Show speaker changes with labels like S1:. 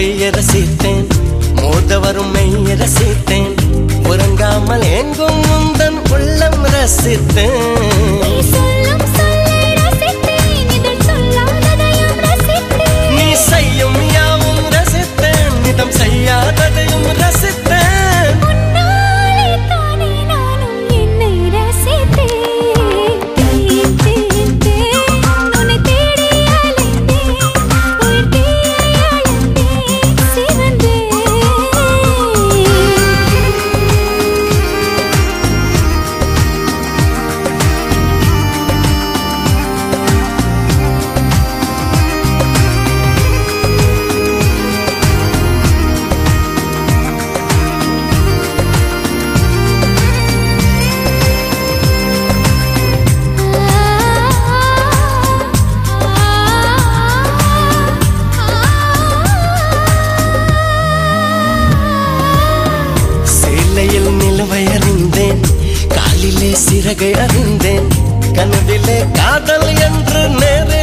S1: பொய்ய ரசித்தேன் மோத வரும் மெய்ய ரசித்தேன் உறங்காமல் எங்கும் உந்தன் உள்ளம் ரசித்தேன்? சிந்தையில் நிலவை அறிந்தேன் காலிலே சிறகை அறிந்தேன். கனவிலே காதல் என்று நேரே